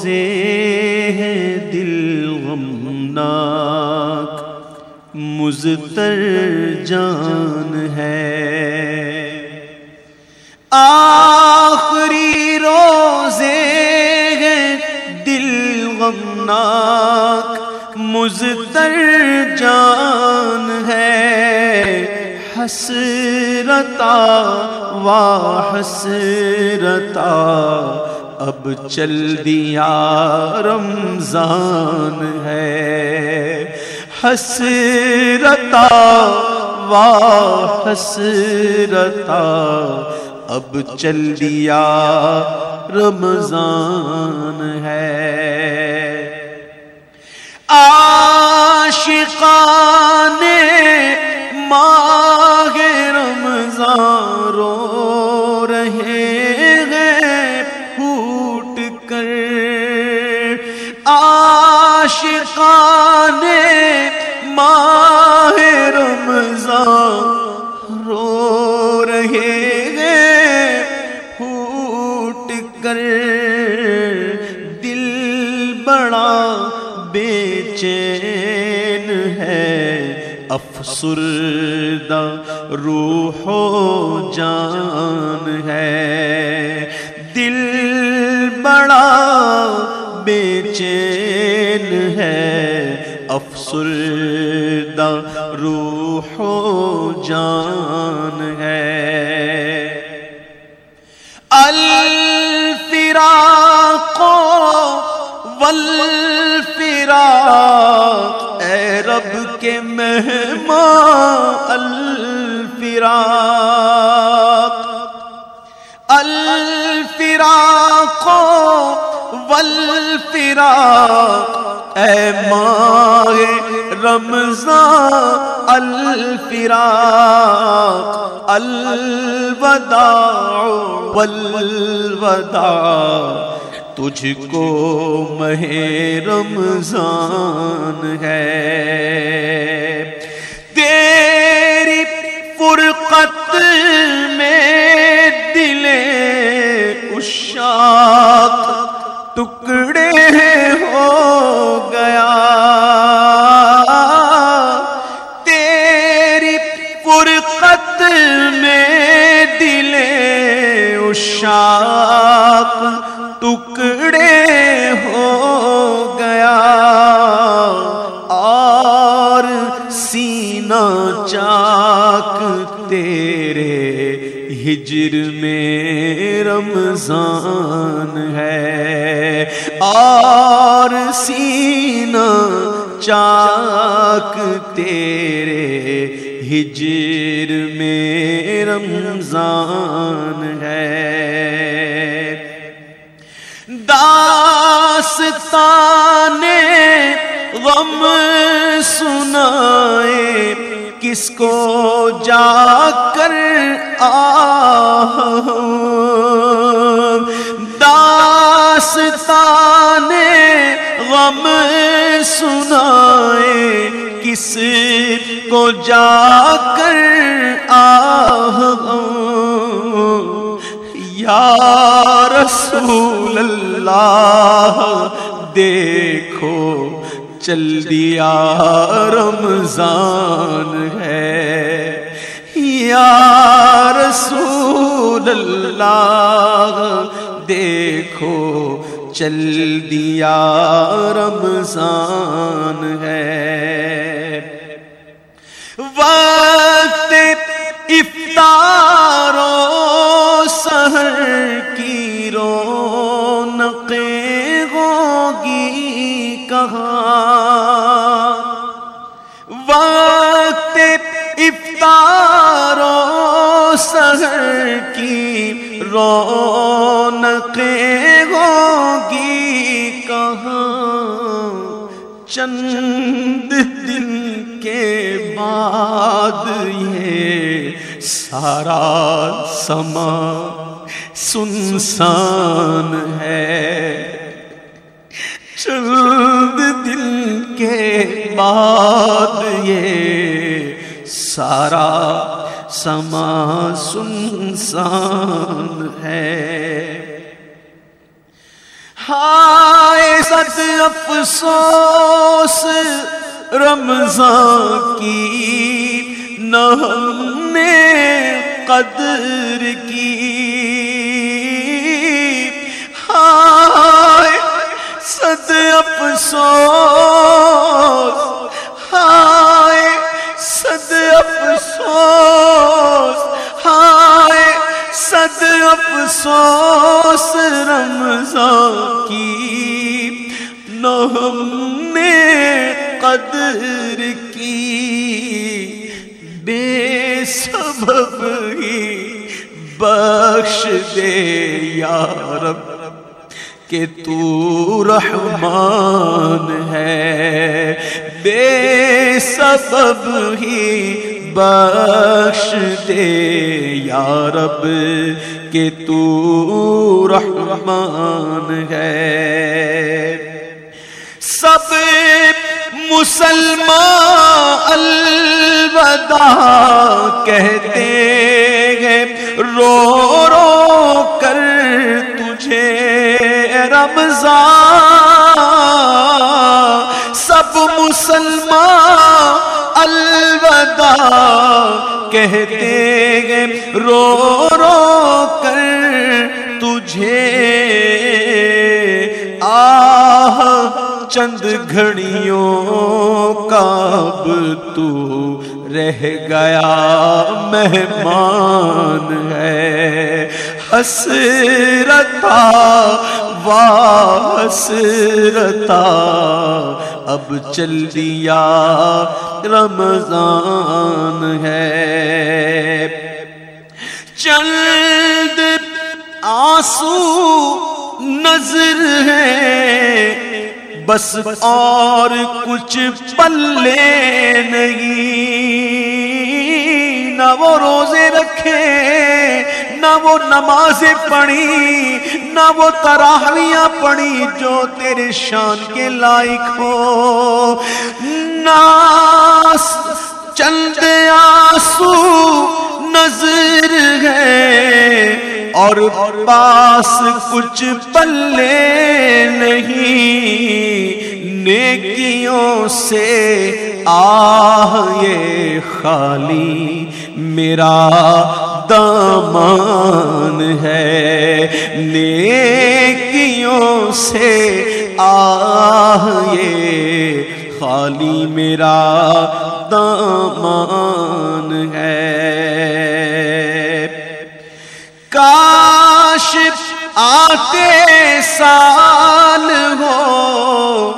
روزے ہیں دل غمناک مزتر جان ہے۔ آخری روزے ہیں دل غمناک مزتر جان ہے۔ حسرتا وا حسرتا اب چل دیا رمضان ہے۔ حسرتا واہ حسرتا اب چل دیا رمضان ہے۔ چین ہے۔ افسردہ روح و جان ہے۔ دل بڑا بے چین ہے۔ افسردہ روح و جان ہے۔ رب کے مہمان الفراق الفراق والفراق اے ماہ رمضان الفراق الوداع والوداع تجھ کو مہ رمضان ہے۔ تیری فرقت میں دل اشاق ٹکڑے ہو گیا۔ تیری فرقت میں دل اشاق رمضان ہے اور سینہ چاک تیرے ہجر میں رمضان ہے۔ داستان غم سنائے کس کو جا کر آ کس کو جا کر آ یا رسول اللہ، دیکھو، چل دیا رمضان ہے۔ یا رسول اللہ، دیکھو، چل دیا رمضان افطار و سحر کی رونقیں ہوگی کہاں؟ چند دن کے بعد یہ سارا سما سنسان ہے۔ چند دن کے بعد یہ سارا سما سنسان ہے۔ ہائے صد افسوس، رمضان کی نہ ہم نے قدر کی۔ ہائے صد افسوس افسوس رمضان کی۔ نہ ہم نے قدر کی۔ بے سبب ہی بخش دے یا رب کہ تو رحمان ہے۔ بے سبب ہی بخش دے یا رب کہ تو رحمان ہے۔ سب مسلمان الوداع کہتے ہیں، رو رو کر تجھے رمضان۔ سب مسلمان الوداع کہتے ہیں، رو رو کر تجھے آہ، چند گھڑیوں کا اب تو رہ گیا مہمان ہے۔ حسرتا واسرتا اب چل دیا رمضان ہے۔ چند آنسو نظر ہے۔ بس اور کچھ پلے نہیں۔ نہ وہ روزے رکھے، نہ وہ نمازیں پڑھی، نہ وہ تراہویاں پڑھی جو تیرے شان کے لائق ہو۔ نہ چند آسو نظر ہے اور پاس کچھ پلے نہیں، نیکیوں سے آہ، یہ خالی میرا دامان ہے۔ نیکیوں سے آہ، یہ خالی میرا دامان ہے۔ کاش آتے سال ہو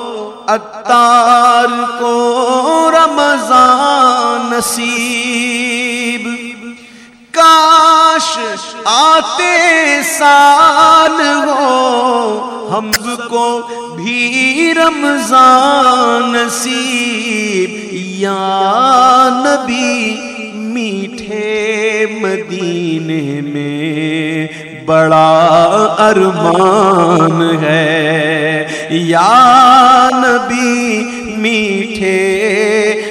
اتار کو رمضان نصیب آتے سال ہو، ہم کو بھی رمضان نصیب، یا نبی میٹھے مدینے میں بڑا ارمان ہے۔ یا نبی میٹھے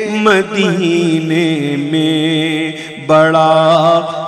مدینے میں بڑا